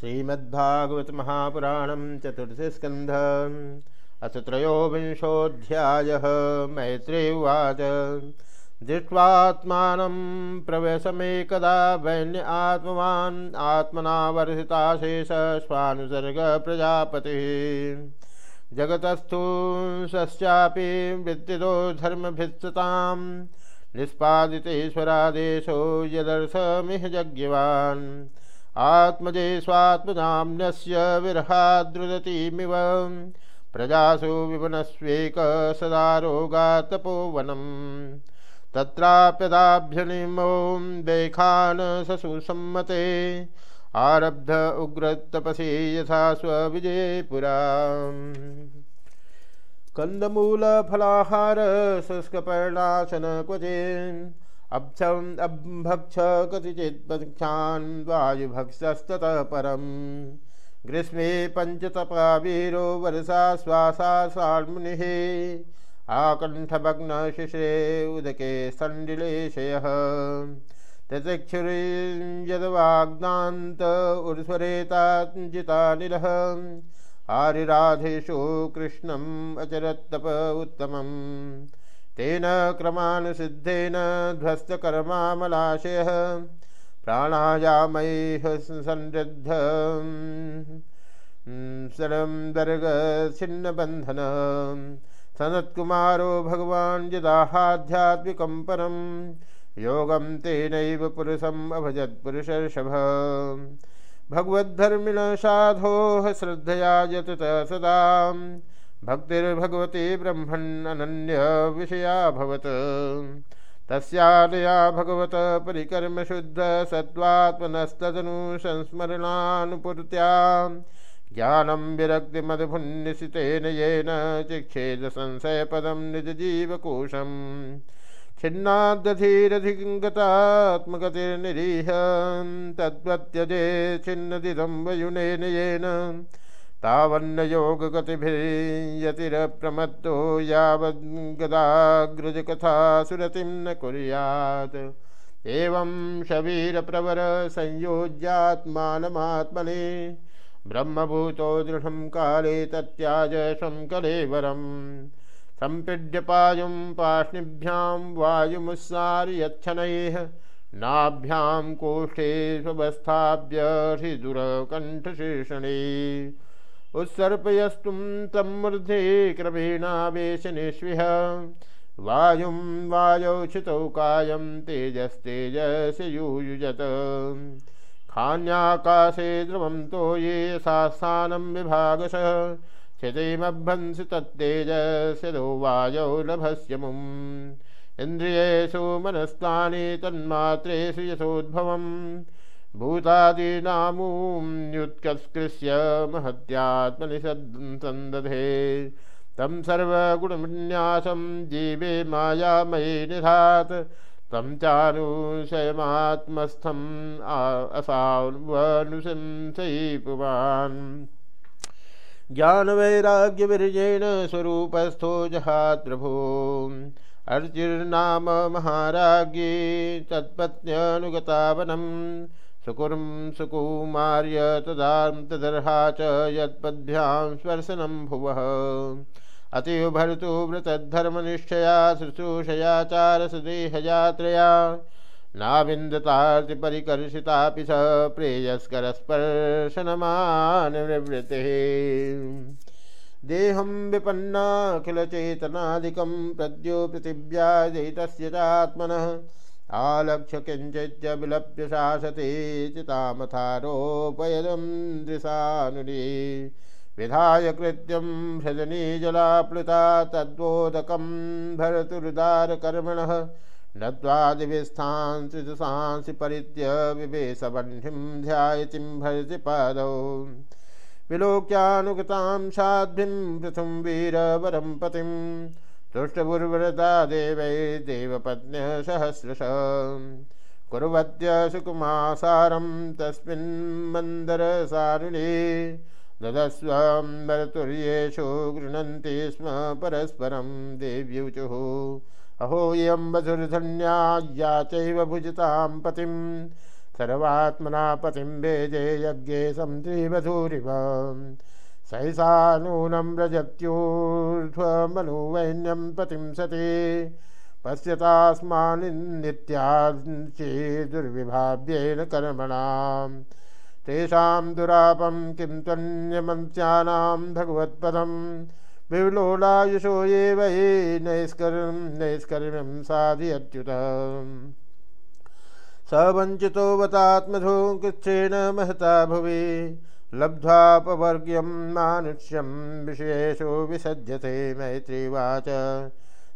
श्रीमद्भागवत महापुराण चतुर्थ स्कंध अथ त्रयोविंशोऽध्याय, मैत्रे उवाच। दृष्ट्वात्मानं प्रवेशमेकदा वैन्य आत्मवान्, आत्मना वर्षिताशेष स्वानुसर्ग प्रजापति। जगतस्थु सस्यापि वृत्तिदो धर्मभित्सतां निष्पादितेश्वरादेशो यदर्थमिह यज्ञवान्। आत्मजे स्वात्मजाम्यस्य विरहाद्रुदतीमिव। प्रजासु विवनस्वेक सदा रोगातपोवनम् तत्राप्यदाभ्यनिमो देखान् ससुसम्मते। आरब्ध उग्रतपसि यथा स्वविजये पुरा कन्दमूलफलाहार शुष्कपर्णाशन क्वचिन्। अभ्यम अभक्ष कतिचिद्भक्षान् परम् ग्रीष्मे पञ्चतपा वीरो वर्षा श्वासा साल्मुनिः आकण्ठभग्नशिशिरे उदके सण्डिलेशयः ततिक्षुर्यद्वाग्नान्त उर्ध्वरेताञ्जितानिलः आरिराधेषु कृष्णम् अचरत्तप उत्तमम्। तेन क्रमानुसिद्धेन ध्वस्तकर्मामलाशयः प्राणायामैः संरुद्ध सरं दर्गछिन्नबन्धन सनत्कुमारो भगवान् यदाहाध्यात्मिकं परं। योगं तेनैव पुरुषम् अभजत्पुरुषर्षभ भगवद्धर्मिण साधोः श्रद्धया यतत सदा। भक्तिर्भगवती ब्रह्मण्यनन्य विषयाभवत् तस्यादया भगवत परिकर्म शुद्ध सत्त्वात्मनस्तदनु संस्मरणानुपूर्त्या ज्ञानं विरक्तिमदभुन्निशितेन येन चिक्षेद संशयपदं निजजीवकोशम्। छिन्नादधीरधिगतात्मगतिर्निरीह तद्वत्यजे छिन्नदिदं वयुनेन येन तावन्न योगगतिभिर्यतिरप्रमत्तो यावद्गदाग्रजकथा सुरतिं न कुर्यात्। एवं शवीरप्रवर संयोज्यात्मानमात्मने ब्रह्मभूतो दृढं काले तत्याज शङ्कलेवरम् सम्पीड्यपायुं पाष्णिभ्यां वायुमुस्सार्यच्छनैः नाभ्यां कोष्ठे स्ववस्थाभ्य हृदुरकण्ठशीर्षणे उत्सर्पयस्तुं तमूर्धे क्रमेणावेशनिष्विह। वायुं वायौचितौ कायं तेजस्तेजसयूयुजत खान्याकाशे ध्रुवं तो ये सास्थानं विभागशः। क्षितिमभ्यंसि तत्तेजस्यदो वायौ लभस्यमुम्। इन्द्रियेषु मनस्तानि तन्मात्रेषु यथोद्भवम् भूतादीनामून्युत्कृष्य महत्यात्मनि सन्दधे तं सर्वगुणविन्यासं जीवे मायामयी निधात्। तं चानुशयमात्मस्थम् असावनुशंसयि पुमान् ज्ञानवैराग्यविरजेण स्वरूपस्थो जहात् प्रभो अर्चिर्नाम महाराज्ञी तत्पत्न्यनुगतावनम्। सुकुर्म सुकुमार्य तदां तदर्हा च यत्पद्भ्यां स्पर्शनं भुवः। अतीव भर्तु व्रतधर्मनिष्ठया शुश्रूषयाचारसदेहयात्रया नाविन्दतार्तिपरिकर्षितापि स प्रेयस्करस्पर्शनमानवृत्तिः। देहं विपन्नाखिलचेतनादिकं प्रद्यो पृथिव्याजयितस्य चात्मनः। आलक्ष्य किञ्चिच्च विलप्य शासते चितामथारोपयदं दृशानुरी विधाय कृत्यं भजनी जलाप्लुता तद्वोदकं भरतुरुदारकर्मणः। नत्वादिविस्थान् त्रिदशांसि परित्य विवेशवह्निं ध्यायतिं भरति पादौ। विलोक्यानुगतां साध्वीं पृथुं वीरवरं पतिम्। तुष्टपुर्वरता देवै देवपत्न्य सहस्रश। कुर्वत्य सुकुमासारं तस्मिन् मन्दरसारुणे। ददस्वम्बरतुर्येषु गृह्णन्ति स्म परस्परं देव्युचुः। अहो, इयं वधुर्धन्या या चैव भुजतां पतिं। सर्वात्मना पतिं वेजे यज्ञे सन्त्रिवधूरिव सहसा नूनं व्रजत्यूर्ध्वमनुवैन्यं पतिं सति पश्यतास्मान्नित्याचेदुर्विभाव्येन कर्मणां तेषां दुरापं किं त्वन्यमन्त्यानां भगवत्पदं विलोलायुषो ये वै नैष्कर्म नैष्कर्म्यं साधयत्युत स वञ्चितोवतात्मधूकृच्छ्रेण महता भुवि। लब्ध्वापवर्ग्यं मानुष्यं विषयेषु विसज्यते मैत्रीवाच।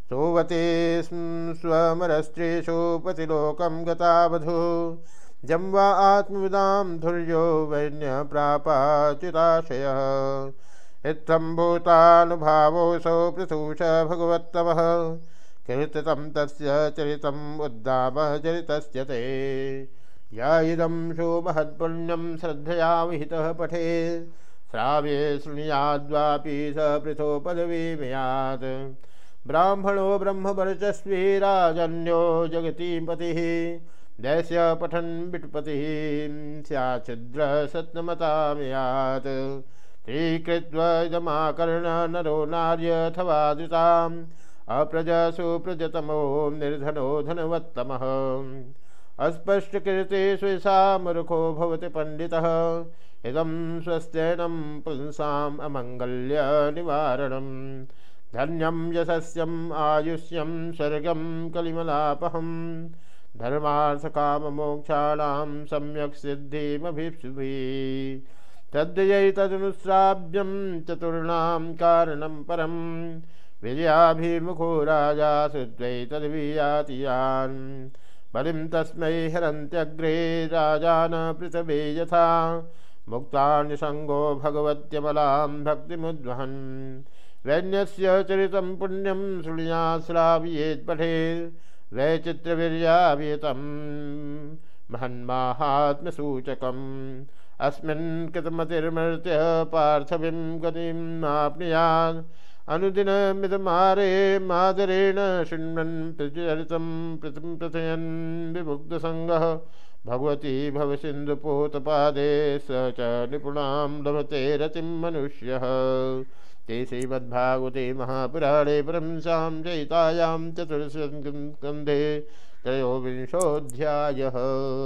सोवते स्वमरस्त्रेषु पतिलोकं गता वधू जं वा आत्मविदां धुर्यो वैन्यप्रापाच्युताशयः। इत्थं भूतानुभावोऽसौ पृथूष भगवत्तमः। कीर्तितं तस्य चरितम् उद्दामः चरितस्य ते। या इदं शोमहत्पुण्यं श्रद्धया विहितः पठे। श्राव्ये शृणुयाद्वापि स पृथो पदवी पदवीमयात् ब्राह्मणो ब्रह्मवर्चस्वी राजन्यो जगतीपतिः दैस्य पठन् विटपतिः स्याच्छिद्र सत्नमतामयात् स्त्रीकृत्वदमाकर्ण नरो नार्यथवा धृताम् अप्रजसु प्रजतमो निर्धनो धनवत्तमः। अस्पष्टकीर्ति स्वेषामरुखो भवति पण्डितः। इदं स्वस्त्यनं पुंसाम् अमङ्गल्यनिवारणं धन्यं यशस्यम्, आयुष्यं, स्वर्गं कलिमलापहं धर्मार्थकाममोक्षाणां सम्यक् सिद्धिमभिषुभिः तद्यैतदनुश्राव्यं चतुर्णां कारणं परम्। विजयाभिमुखो राजा श्रुत्वै तद्वियाति यान्। बलिं तस्मै हरन्त्यग्रे राजान पृथवे यथा। मुक्तान्यसङ्गो भगवत्यमलां भक्तिमुद्वहन्। वैन्यस्य चरितं पुण्यं शृणुयाश्राव्येत् पठेत् वैचित्रवीर्याभियतं महन्माहात्म्यसूचकम्। अस्मिन् कृतमतिर्मृत्य पार्थवीं गतिमाप्नुयात् अनुदिनमिदमारे मादरेण शृण्वन् प्रचरितं प्रतिं प्रथयन् विमुग्धसङ्गः। भगवती भवसिन्धुपोतपादे स च निपुणां लभते रतिं मनुष्यः। ते श्रीमद्भागवते महापुराणे परंसां जयितायां चतुर्स्कन्धे त्रयोविंशोऽध्यायः।